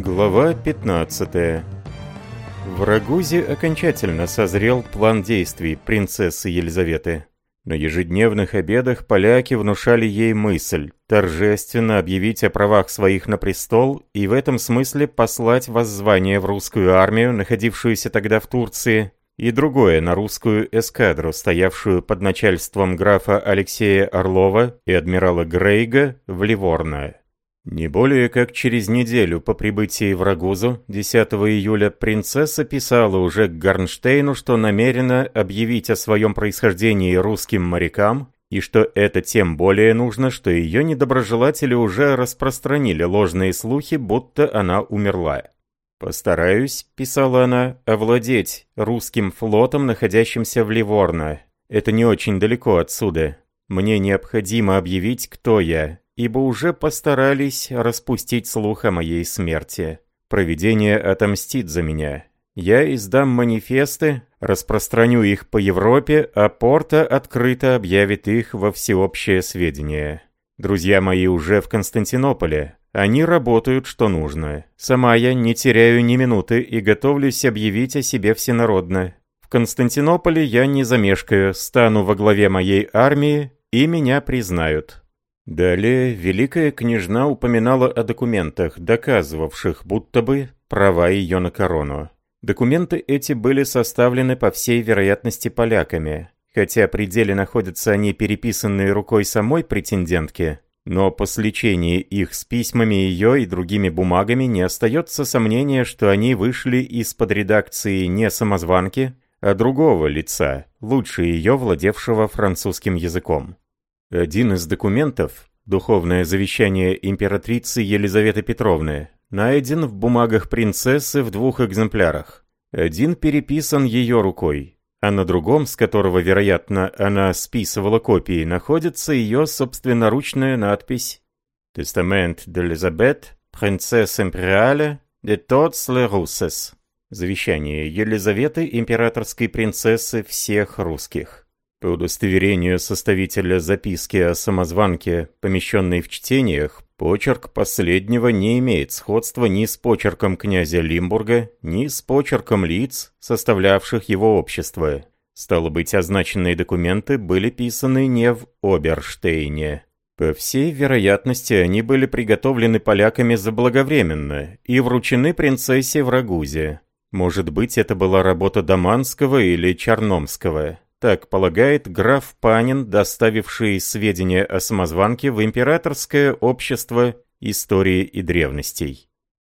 Глава 15 В Рагузе окончательно созрел план действий принцессы Елизаветы. На ежедневных обедах поляки внушали ей мысль торжественно объявить о правах своих на престол и в этом смысле послать воззвание в русскую армию, находившуюся тогда в Турции, и другое на русскую эскадру, стоявшую под начальством графа Алексея Орлова и адмирала Грейга в Ливорно. Не более как через неделю по прибытии в Рагузу, 10 июля, принцесса писала уже к Гарнштейну, что намерена объявить о своем происхождении русским морякам, и что это тем более нужно, что ее недоброжелатели уже распространили ложные слухи, будто она умерла. «Постараюсь», — писала она, — «овладеть русским флотом, находящимся в Ливорно. Это не очень далеко отсюда. Мне необходимо объявить, кто я, ибо уже постарались распустить слух о моей смерти. Провидение отомстит за меня. Я издам манифесты, распространю их по Европе, а Порта открыто объявит их во всеобщее сведение. Друзья мои уже в Константинополе, они работают, что нужно. Сама я не теряю ни минуты и готовлюсь объявить о себе всенародно. В Константинополе я не замешкаю, стану во главе моей армии, и меня признают». Далее Великая Княжна упоминала о документах, доказывавших, будто бы, права ее на корону. Документы эти были составлены по всей вероятности поляками, хотя при деле находятся они переписанные рукой самой претендентки, но по сличении их с письмами ее и другими бумагами не остается сомнения, что они вышли из-под редакции не самозванки, а другого лица, лучше ее владевшего французским языком. Один из документов, духовное завещание императрицы Елизаветы Петровны, найден в бумагах принцессы в двух экземплярах. Один переписан ее рукой, а на другом, с которого, вероятно, она списывала копии, находится ее собственноручная надпись «Тестамент d'Elizabeth, принцесс империале de tots les Russes» Завещание Елизаветы, императорской принцессы всех русских. По удостоверению составителя записки о самозванке, помещенной в чтениях, почерк последнего не имеет сходства ни с почерком князя Лимбурга, ни с почерком лиц, составлявших его общество. Стало быть, означенные документы были писаны не в Оберштейне. По всей вероятности, они были приготовлены поляками заблаговременно и вручены принцессе в Рагузе. Может быть, это была работа Даманского или Черномского. Так полагает граф Панин, доставивший сведения о самозванке в Императорское общество истории и древностей.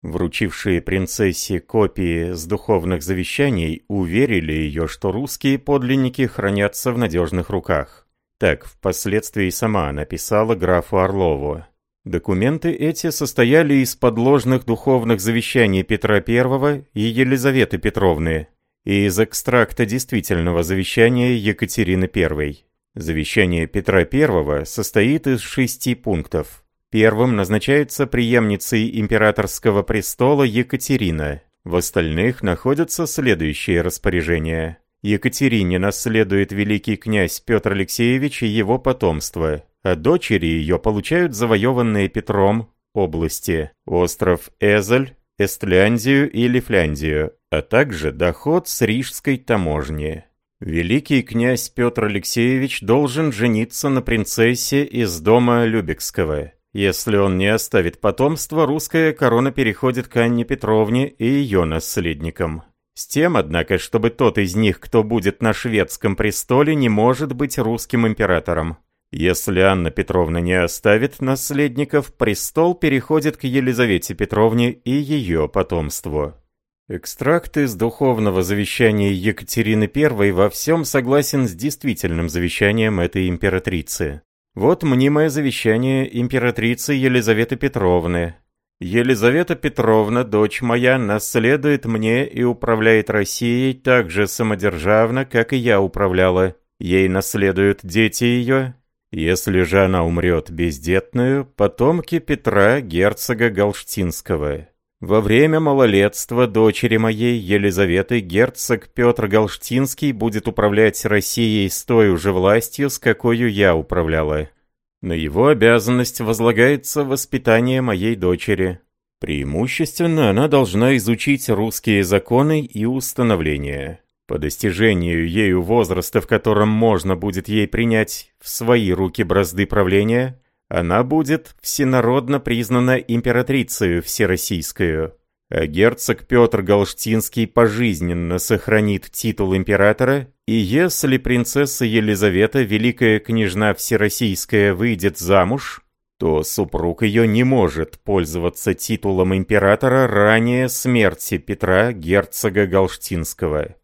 Вручившие принцессе копии с духовных завещаний уверили ее, что русские подлинники хранятся в надежных руках. Так впоследствии сама написала графу Орлову. Документы эти состояли из подложных духовных завещаний Петра I и Елизаветы Петровны, и из экстракта действительного завещания Екатерины I. Завещание Петра I состоит из шести пунктов. Первым назначается преемницей императорского престола Екатерина. В остальных находятся следующие распоряжения. Екатерине наследует великий князь Петр Алексеевич и его потомство, а дочери ее получают завоеванные Петром области. Остров Эзель, Эстляндию и Лифляндию, а также доход с рижской таможни. Великий князь Петр Алексеевич должен жениться на принцессе из дома Любекского. Если он не оставит потомства, русская корона переходит к Анне Петровне и ее наследникам. С тем, однако, чтобы тот из них, кто будет на шведском престоле, не может быть русским императором. Если Анна Петровна не оставит наследников, престол переходит к Елизавете Петровне и ее потомству. Экстракт из духовного завещания Екатерины I во всем согласен с действительным завещанием этой императрицы. Вот мнимое завещание императрицы Елизаветы Петровны. «Елизавета Петровна, дочь моя, наследует мне и управляет Россией так же самодержавно, как и я управляла. Ей наследуют дети ее, если же она умрет бездетную, потомки Петра, герцога Галштинского. Во время малолетства дочери моей Елизаветы герцог Петр Галштинский будет управлять Россией с той же властью, с какой я управляла. На его обязанность возлагается воспитание моей дочери. Преимущественно она должна изучить русские законы и установления. По достижению ею возраста, в котором можно будет ей принять в свои руки бразды правления, она будет всенародно признана императрицей всероссийскую. А герцог Петр Галштинский пожизненно сохранит титул императора, и если принцесса Елизавета, великая княжна всероссийская, выйдет замуж, то супруг ее не может пользоваться титулом императора ранее смерти Петра, герцога Галштинского.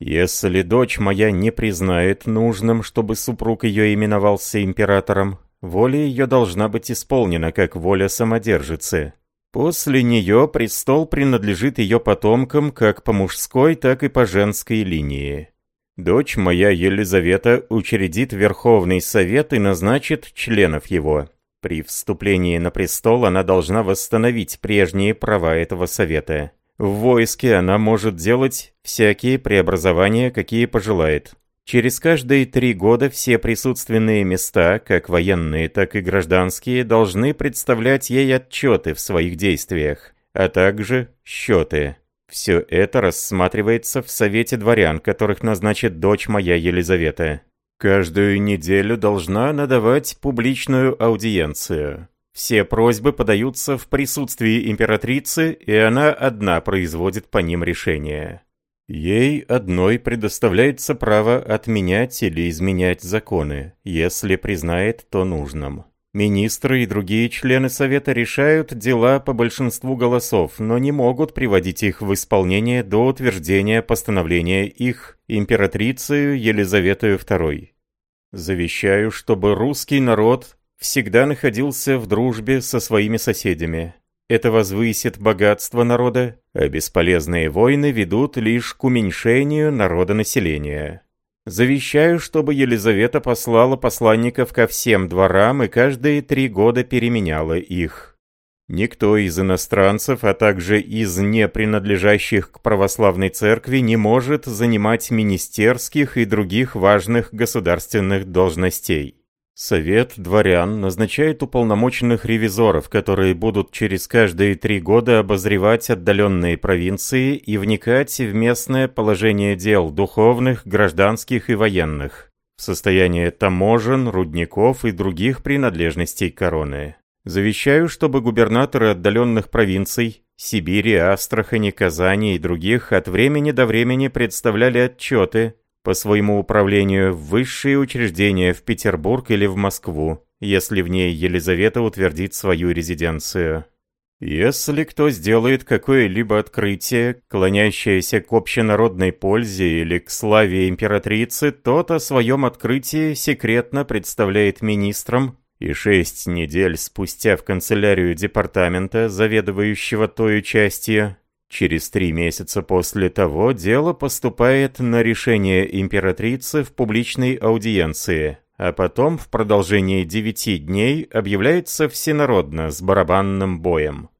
Если дочь моя не признает нужным, чтобы супруг ее именовался императором, воля ее должна быть исполнена, как воля самодержицы. После нее престол принадлежит ее потомкам как по мужской, так и по женской линии. Дочь моя Елизавета учредит Верховный Совет и назначит членов его. При вступлении на престол она должна восстановить прежние права этого совета. В войске она может делать всякие преобразования, какие пожелает. Через каждые три года все присутственные места, как военные, так и гражданские, должны представлять ей отчеты в своих действиях, а также счеты. Все это рассматривается в Совете дворян, которых назначит дочь моя Елизавета. Каждую неделю должна надавать публичную аудиенцию. Все просьбы подаются в присутствии императрицы, и она одна производит по ним решение. Ей одной предоставляется право отменять или изменять законы, если признает то нужным. Министры и другие члены Совета решают дела по большинству голосов, но не могут приводить их в исполнение до утверждения постановления их императрицей Елизаветой II. Завещаю, чтобы русский народ всегда находился в дружбе со своими соседями. Это возвысит богатство народа, а бесполезные войны ведут лишь к уменьшению народонаселения. Завещаю, чтобы Елизавета послала посланников ко всем дворам и каждые три года переменяла их. Никто из иностранцев, а также из не принадлежащих к православной церкви не может занимать министерских и других важных государственных должностей. Совет дворян назначает уполномоченных ревизоров, которые будут через каждые три года обозревать отдаленные провинции и вникать в местное положение дел духовных, гражданских и военных, в состояние таможен, рудников и других принадлежностей короны. Завещаю, чтобы губернаторы отдаленных провинций Сибири, Астрахани, Казани и других от времени до времени представляли отчеты по своему управлению в высшие учреждения в Петербург или в Москву, если в ней Елизавета утвердит свою резиденцию. Если кто сделает какое-либо открытие, клонящееся к общенародной пользе или к славе императрицы, тот о своем открытии секретно представляет министрам и шесть недель спустя в канцелярию департамента, заведующего той частью, Через три месяца после того дело поступает на решение императрицы в публичной аудиенции, а потом в продолжении девяти дней объявляется всенародно с барабанным боем.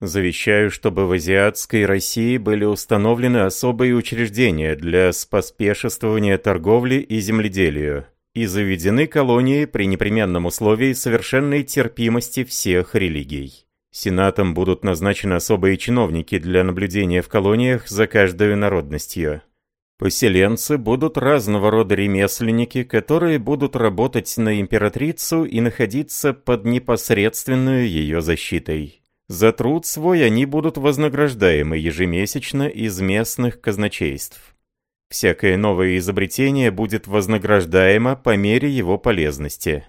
Завещаю, чтобы в азиатской России были установлены особые учреждения для споспешествования торговли и земледелию и заведены колонии при непременном условии совершенной терпимости всех религий. Сенатом будут назначены особые чиновники для наблюдения в колониях за каждой народностью. Поселенцы будут разного рода ремесленники, которые будут работать на императрицу и находиться под непосредственную ее защитой. За труд свой они будут вознаграждаемы ежемесячно из местных казначейств. Всякое новое изобретение будет вознаграждаемо по мере его полезности.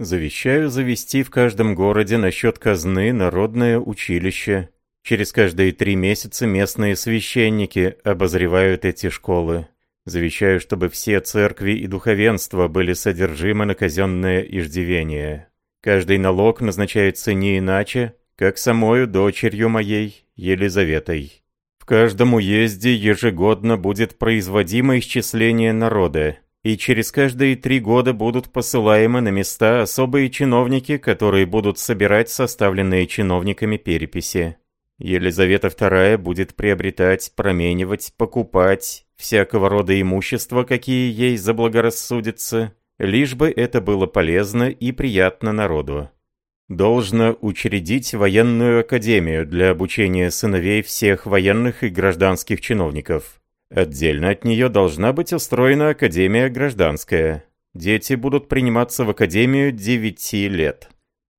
Завещаю завести в каждом городе насчет казны народное училище. Через каждые три месяца местные священники обозревают эти школы. Завещаю, чтобы все церкви и духовенство были содержимы на казенное иждивение. Каждый налог назначается не иначе, как самою дочерью моей, Елизаветой. В каждом уезде ежегодно будет производимо исчисление народа, и через каждые три года будут посылаемы на места особые чиновники, которые будут собирать составленные чиновниками переписи. Елизавета II будет приобретать, променивать, покупать всякого рода имущество, какие ей заблагорассудится, лишь бы это было полезно и приятно народу. должно учредить военную академию для обучения сыновей всех военных и гражданских чиновников. Отдельно от нее должна быть устроена академия гражданская. Дети будут приниматься в академию 9 лет.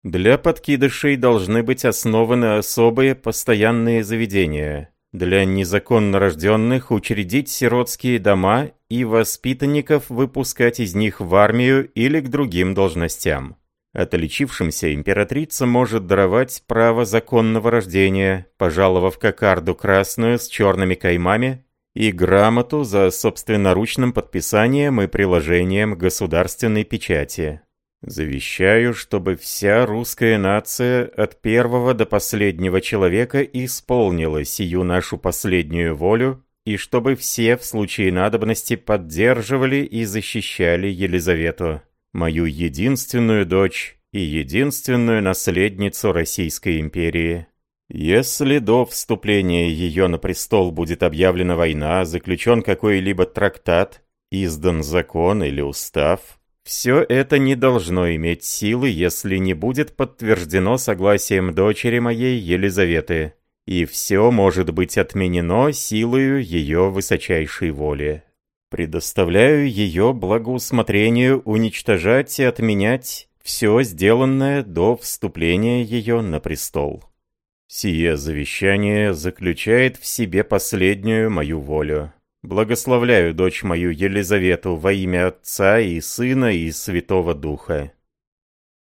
Для подкидышей должны быть основаны особые постоянные заведения. Для незаконно рожденных учредить сиротские дома и воспитанников выпускать из них в армию или к другим должностям. Отличившимся императрица может даровать право законного рождения, пожаловав кокарду красную с черными каймами и грамоту за собственноручным подписанием и приложением государственной печати. Завещаю, чтобы вся русская нация от первого до последнего человека исполнила сию нашу последнюю волю, и чтобы все в случае надобности поддерживали и защищали Елизавету, мою единственную дочь и единственную наследницу Российской империи. Если до вступления ее на престол будет объявлена война, заключен какой-либо трактат, издан закон или устав, все это не должно иметь силы, если не будет подтверждено согласием дочери моей Елизаветы, и все может быть отменено силою ее высочайшей воли. Предоставляю ее благоусмотрению уничтожать и отменять все сделанное до вступления ее на престол. Сие завещание заключает в себе последнюю мою волю. Благословляю дочь мою Елизавету во имя Отца и Сына и Святого Духа.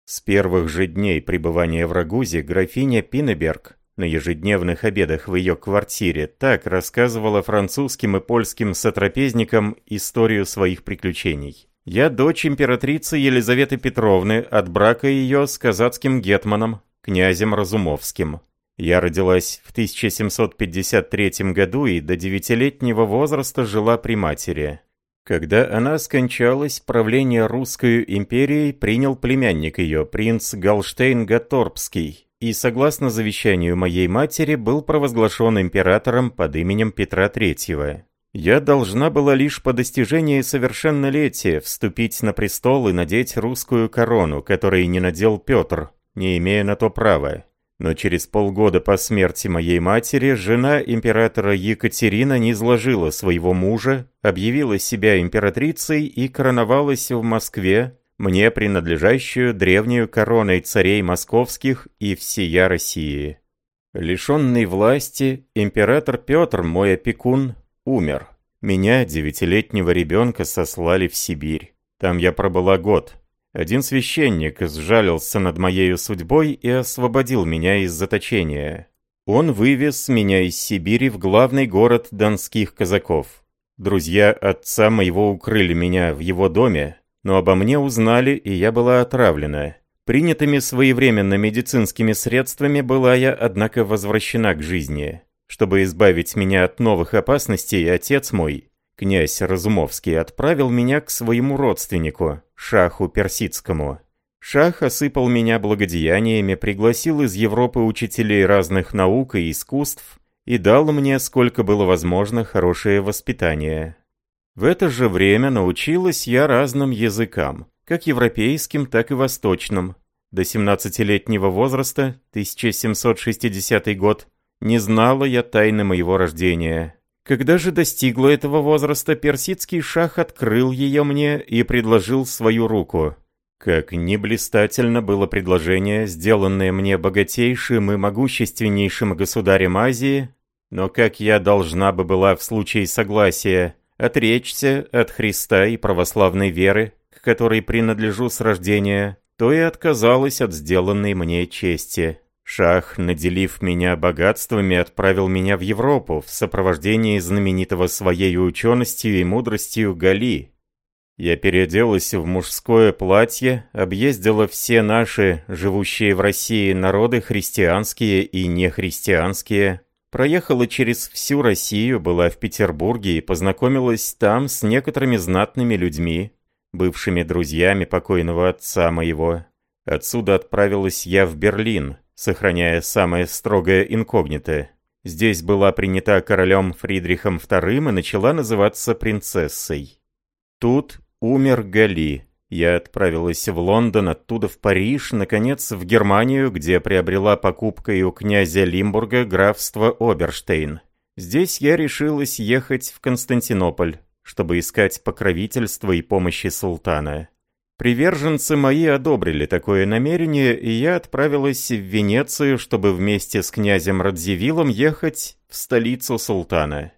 С первых же дней пребывания в Рагузе графиня Пинеберг на ежедневных обедах в ее квартире так рассказывала французским и польским сотрапезникам историю своих приключений. «Я дочь императрицы Елизаветы Петровны от брака ее с казацким гетманом, князем Разумовским. Я родилась в 1753 году и до девятилетнего возраста жила при матери. Когда она скончалась, правление Русской империей принял племянник ее, принц Галштейн-Гаторбский, и, согласно завещанию моей матери, был провозглашен императором под именем Петра III. Я должна была лишь по достижении совершеннолетия вступить на престол и надеть русскую корону, которой не надел Петр, не имея на то права. Но через полгода по смерти моей матери жена императора Екатерина не своего мужа, объявила себя императрицей и короновалась в Москве, мне принадлежащую древнюю короной царей московских и всея России. Лишенный власти, император Петр, мой опекун, умер. Меня, девятилетнего ребенка, сослали в Сибирь. Там я пробыла год. Один священник сжалился над моей судьбой и освободил меня из заточения. Он вывез меня из Сибири в главный город донских казаков. Друзья отца моего укрыли меня в его доме, но обо мне узнали, и я была отравлена. Принятыми своевременно медицинскими средствами была я, однако, возвращена к жизни. Чтобы избавить меня от новых опасностей, отец мой, Князь Разумовский отправил меня к своему родственнику, Шаху Персидскому. Шах осыпал меня благодеяниями, пригласил из Европы учителей разных наук и искусств и дал мне, сколько было возможно, хорошее воспитание. В это же время научилась я разным языкам, как европейским, так и восточным. До 17-летнего возраста, 1760 год, не знала я тайны моего рождения. Когда же достигла этого возраста, персидский шах открыл ее мне и предложил свою руку. Как неблистательно было предложение, сделанное мне богатейшим и могущественнейшим государем Азии, но как я должна бы была в случае согласия отречься от Христа и православной веры, к которой принадлежу с рождения, то и отказалась от сделанной мне чести. Шах, наделив меня богатствами, отправил меня в Европу в сопровождении знаменитого своей ученостью и мудростью Гали. Я переоделась в мужское платье, объездила все наши, живущие в России, народы христианские и нехристианские, проехала через всю Россию, была в Петербурге и познакомилась там с некоторыми знатными людьми, бывшими друзьями покойного отца моего. Отсюда отправилась я в Берлин, сохраняя самое строгое инкогнито. Здесь была принята королем Фридрихом II и начала называться принцессой. Тут умер Гали, Я отправилась в Лондон, оттуда в Париж, наконец в Германию, где приобрела покупкой у князя Лимбурга графство Оберштейн. Здесь я решилась ехать в Константинополь, чтобы искать покровительство и помощи султана. Приверженцы мои одобрили такое намерение, и я отправилась в Венецию, чтобы вместе с князем Радзивиллом ехать в столицу султана.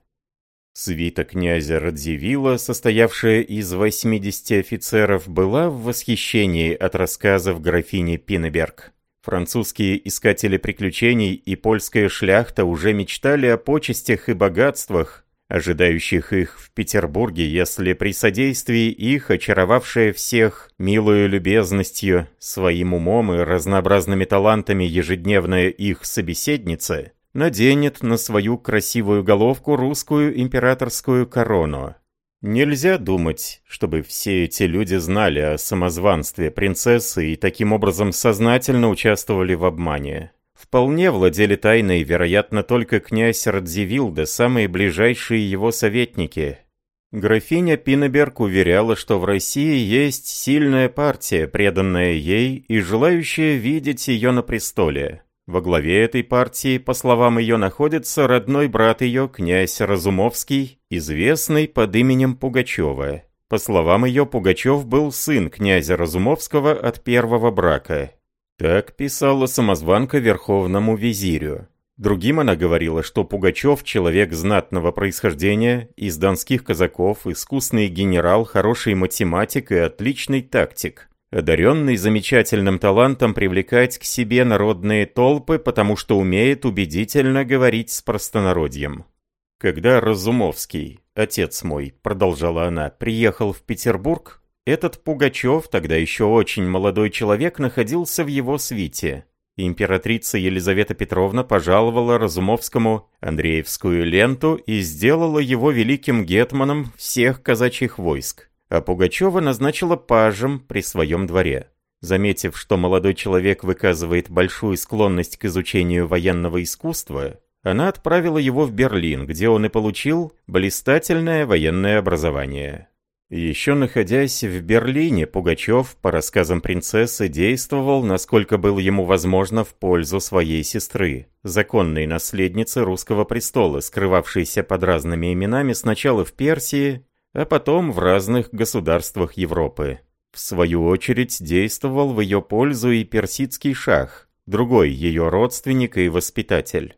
Свита князя Радзивилла, состоявшая из 80 офицеров, была в восхищении от рассказов графини Пинеберг. Французские искатели приключений и польская шляхта уже мечтали о почестях и богатствах, ожидающих их в Петербурге, если при содействии их, очаровавшая всех милую любезностью, своим умом и разнообразными талантами ежедневная их собеседница, наденет на свою красивую головку русскую императорскую корону. Нельзя думать, чтобы все эти люди знали о самозванстве принцессы и таким образом сознательно участвовали в обмане. Вполне владели тайной, вероятно, только князь Радзивилл да самые ближайшие его советники. Графиня Пинеберг уверяла, что в России есть сильная партия, преданная ей и желающая видеть ее на престоле. Во главе этой партии, по словам ее, находится родной брат ее, князь Разумовский, известный под именем Пугачева. По словам ее, Пугачев был сын князя Разумовского от первого брака. Так писала самозванка Верховному визирю. Другим она говорила, что Пугачев – человек знатного происхождения, из донских казаков, искусный генерал, хороший математик и отличный тактик одаренный замечательным талантом привлекать к себе народные толпы, потому что умеет убедительно говорить с простонародьем. Когда Разумовский, отец мой, продолжала она, приехал в Петербург, этот Пугачев, тогда еще очень молодой человек, находился в его свите. Императрица Елизавета Петровна пожаловала Разумовскому Андреевскую ленту и сделала его великим гетманом всех казачьих войск а Пугачева назначила пажем при своем дворе. Заметив, что молодой человек выказывает большую склонность к изучению военного искусства, она отправила его в Берлин, где он и получил блистательное военное образование. Еще находясь в Берлине, Пугачев, по рассказам принцессы, действовал, насколько было ему возможно, в пользу своей сестры, законной наследницы русского престола, скрывавшейся под разными именами сначала в Персии, а потом в разных государствах Европы. В свою очередь действовал в ее пользу и персидский шах, другой ее родственник и воспитатель.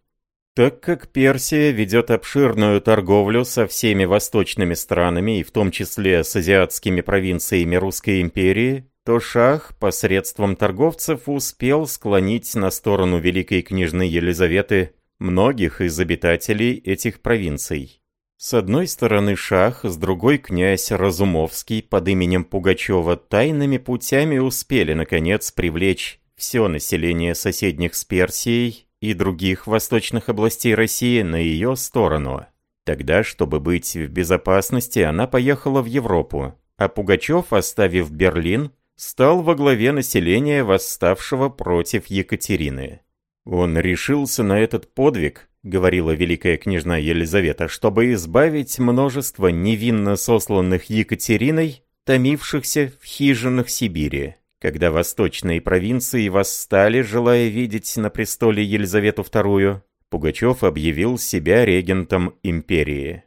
Так как Персия ведет обширную торговлю со всеми восточными странами и в том числе с азиатскими провинциями Русской империи, то шах посредством торговцев успел склонить на сторону великой княжны Елизаветы многих из обитателей этих провинций. С одной стороны шах, с другой князь Разумовский под именем Пугачева тайными путями успели, наконец, привлечь все население соседних с Персией и других восточных областей России на ее сторону. Тогда, чтобы быть в безопасности, она поехала в Европу, а Пугачев, оставив Берлин, стал во главе населения, восставшего против Екатерины. Он решился на этот подвиг, говорила великая княжна Елизавета, чтобы избавить множество невинно сосланных Екатериной, томившихся в хижинах Сибири. Когда восточные провинции восстали, желая видеть на престоле Елизавету II, Пугачев объявил себя регентом империи.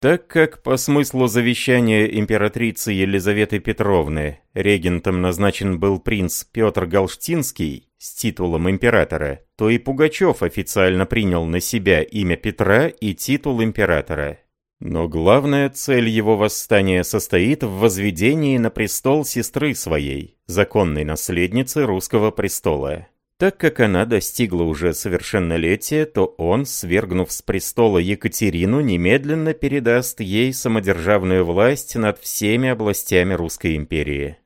Так как по смыслу завещания императрицы Елизаветы Петровны регентом назначен был принц Петр Галштинский с титулом императора, то и Пугачев официально принял на себя имя Петра и титул императора. Но главная цель его восстания состоит в возведении на престол сестры своей, законной наследницы русского престола. Так как она достигла уже совершеннолетия, то он, свергнув с престола Екатерину, немедленно передаст ей самодержавную власть над всеми областями Русской империи.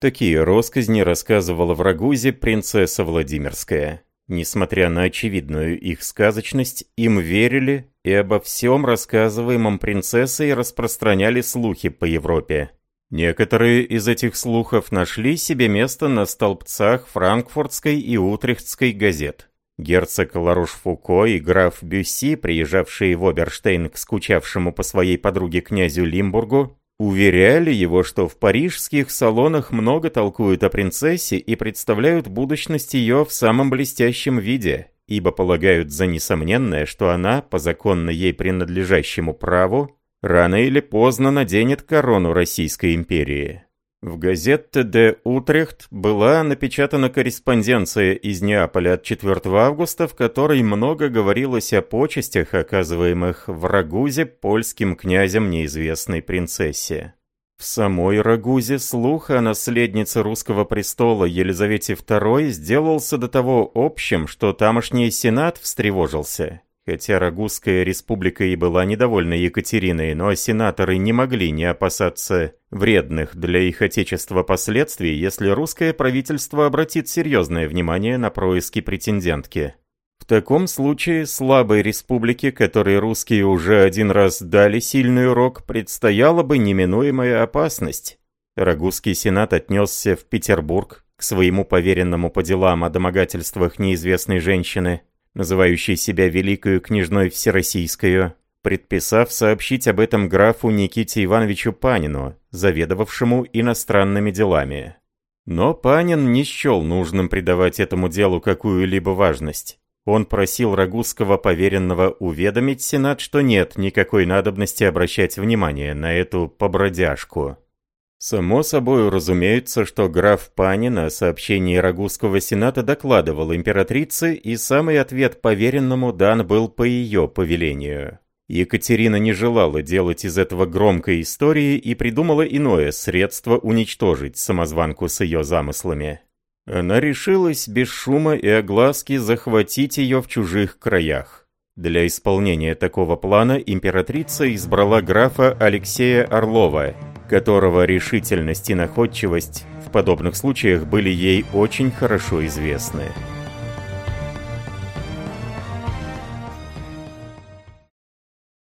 Такие росказни рассказывала в Рагузе принцесса Владимирская. Несмотря на очевидную их сказочность, им верили и обо всем рассказываемом принцессой распространяли слухи по Европе. Некоторые из этих слухов нашли себе место на столбцах франкфуртской и утрехтской газет. Герцог Ларуш-Фуко и граф Бюсси, приезжавшие в Оберштейн к скучавшему по своей подруге князю Лимбургу, Уверяли его, что в парижских салонах много толкуют о принцессе и представляют будущность ее в самом блестящем виде, ибо полагают за несомненное, что она, по законно ей принадлежащему праву, рано или поздно наденет корону Российской империи. В газете «Де Утрехт» была напечатана корреспонденция из Неаполя от 4 августа, в которой много говорилось о почестях, оказываемых в Рагузе польским князем неизвестной принцессе. В самой Рагузе слух о наследнице русского престола Елизавете II сделался до того общим, что тамошний сенат встревожился. Хотя Рагузская республика и была недовольна Екатериной, но сенаторы не могли не опасаться вредных для их отечества последствий, если русское правительство обратит серьезное внимание на происки претендентки. В таком случае слабой республике, которой русские уже один раз дали сильный урок, предстояла бы неминуемая опасность. Рагузский сенат отнесся в Петербург к своему поверенному по делам о домогательствах неизвестной женщины, называющей себя Великою княжной Всероссийскую, предписав сообщить об этом графу Никите Ивановичу Панину, заведовавшему иностранными делами. Но Панин не счел нужным придавать этому делу какую-либо важность. Он просил Рагузского поверенного уведомить Сенат, что нет никакой надобности обращать внимание на эту побродяжку. Само собой разумеется, что граф Панин о сообщении Рагузского Сената докладывал императрице, и самый ответ поверенному дан был по ее повелению. Екатерина не желала делать из этого громкой истории и придумала иное средство уничтожить самозванку с ее замыслами. Она решилась без шума и огласки захватить ее в чужих краях. Для исполнения такого плана императрица избрала графа Алексея Орлова, которого решительность и находчивость в подобных случаях были ей очень хорошо известны.